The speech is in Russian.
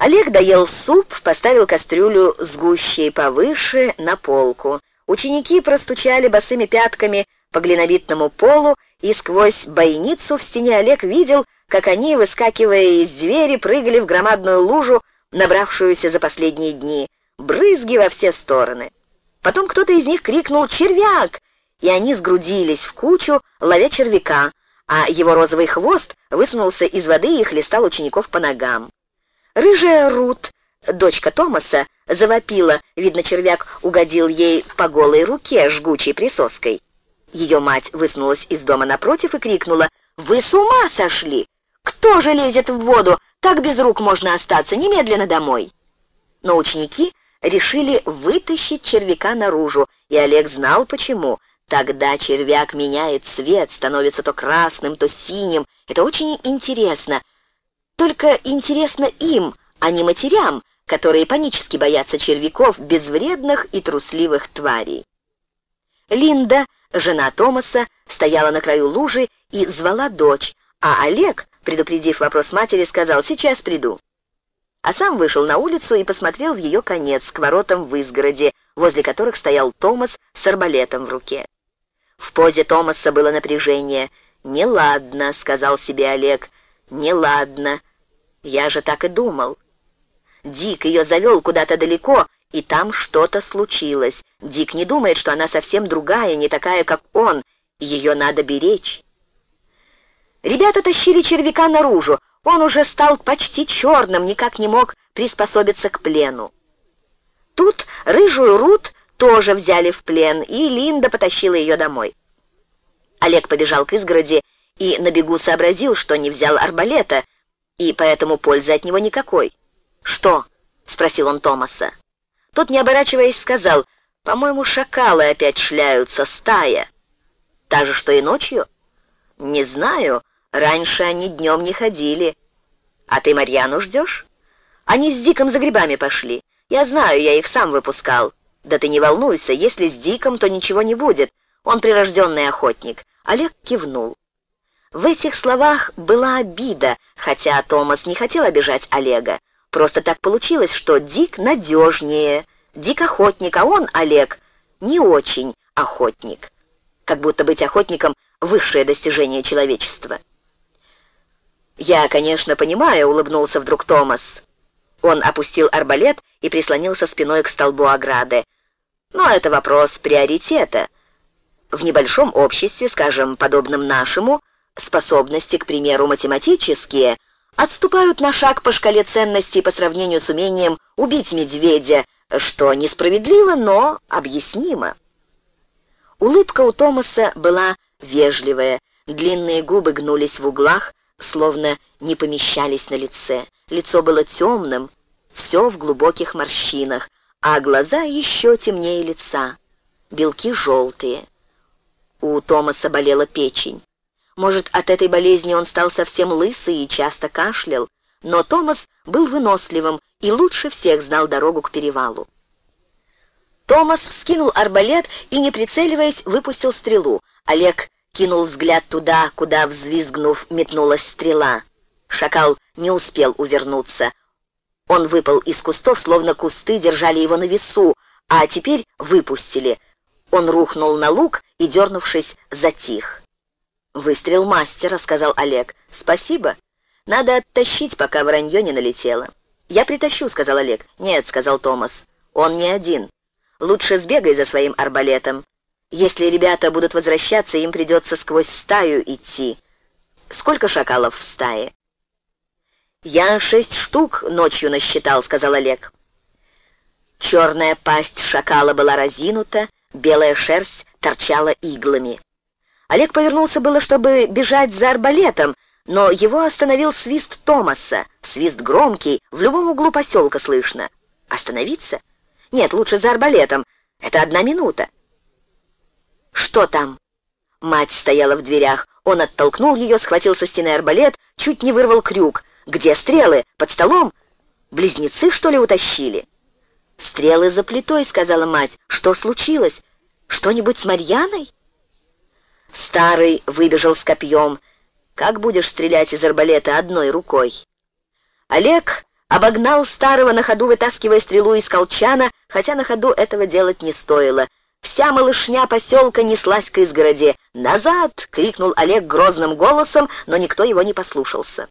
Олег доел суп, поставил кастрюлю с гущей повыше на полку. Ученики простучали босыми пятками по глинобитному полу, и сквозь бойницу в стене Олег видел, как они, выскакивая из двери, прыгали в громадную лужу, набравшуюся за последние дни, брызги во все стороны. Потом кто-то из них крикнул «Червяк!», и они сгрудились в кучу, ловя червяка, а его розовый хвост высунулся из воды и хлестал учеников по ногам. Рыжая Рут, дочка Томаса, завопила, видно, червяк угодил ей по голой руке жгучей присоской. Ее мать высунулась из дома напротив и крикнула «Вы с ума сошли! Кто же лезет в воду? Так без рук можно остаться, немедленно домой!» Но ученики решили вытащить червяка наружу, и Олег знал почему. Тогда червяк меняет цвет, становится то красным, то синим. Это очень интересно. Только интересно им, а не матерям, которые панически боятся червяков, безвредных и трусливых тварей. Линда, жена Томаса, стояла на краю лужи и звала дочь, а Олег, предупредив вопрос матери, сказал «сейчас приду». А сам вышел на улицу и посмотрел в ее конец, к воротам в изгороде, возле которых стоял Томас с арбалетом в руке. В позе Томаса было напряжение. «Неладно», — сказал себе Олег, — «неладно. Я же так и думал. Дик ее завел куда-то далеко, и там что-то случилось. Дик не думает, что она совсем другая, не такая, как он, ее надо беречь. Ребята тащили червяка наружу. Он уже стал почти черным, никак не мог приспособиться к плену. Тут рыжую Рут тоже взяли в плен, и Линда потащила ее домой. Олег побежал к изгороди и на бегу сообразил, что не взял арбалета, и поэтому пользы от него никакой. «Что?» — спросил он Томаса. Тот, не оборачиваясь, сказал, «По-моему, шакалы опять шляются, стая». «Та же, что и ночью?» «Не знаю. Раньше они днем не ходили». «А ты Марьяну ждешь?» «Они с Диком за грибами пошли. Я знаю, я их сам выпускал». «Да ты не волнуйся, если с Диком, то ничего не будет. Он прирожденный охотник». Олег кивнул. В этих словах была обида, хотя Томас не хотел обижать Олега. Просто так получилось, что Дик надежнее. Дик охотник, а он, Олег, не очень охотник. Как будто быть охотником — высшее достижение человечества. «Я, конечно, понимаю», — улыбнулся вдруг Томас. Он опустил арбалет и прислонился спиной к столбу ограды. «Но это вопрос приоритета. В небольшом обществе, скажем, подобном нашему, способности, к примеру, математические, отступают на шаг по шкале ценностей по сравнению с умением убить медведя, что несправедливо, но объяснимо. Улыбка у Томаса была вежливая, длинные губы гнулись в углах, словно не помещались на лице. Лицо было темным, все в глубоких морщинах, а глаза еще темнее лица, белки желтые. У Томаса болела печень. Может, от этой болезни он стал совсем лысый и часто кашлял, но Томас был выносливым и лучше всех знал дорогу к перевалу. Томас вскинул арбалет и, не прицеливаясь, выпустил стрелу. Олег кинул взгляд туда, куда, взвизгнув, метнулась стрела. Шакал не успел увернуться. Он выпал из кустов, словно кусты держали его на весу, а теперь выпустили. Он рухнул на луг и, дернувшись, затих. «Выстрел мастера», — сказал Олег. «Спасибо. Надо оттащить, пока вранье не налетело». «Я притащу», — сказал Олег. «Нет», — сказал Томас. «Он не один. Лучше сбегай за своим арбалетом. Если ребята будут возвращаться, им придется сквозь стаю идти. Сколько шакалов в стае?» «Я шесть штук ночью насчитал», — сказал Олег. Черная пасть шакала была разинута, белая шерсть торчала иглами. Олег повернулся было, чтобы бежать за арбалетом, но его остановил свист Томаса. Свист громкий, в любом углу поселка слышно. Остановиться? Нет, лучше за арбалетом. Это одна минута. Что там? Мать стояла в дверях. Он оттолкнул ее, схватил со стены арбалет, чуть не вырвал крюк. Где стрелы? Под столом? Близнецы, что ли, утащили? «Стрелы за плитой», — сказала мать. «Что случилось? Что-нибудь с Марьяной?» Старый выбежал с копьем. «Как будешь стрелять из арбалета одной рукой?» Олег обогнал старого на ходу, вытаскивая стрелу из колчана, хотя на ходу этого делать не стоило. Вся малышня поселка неслась к изгороди. «Назад!» — крикнул Олег грозным голосом, но никто его не послушался.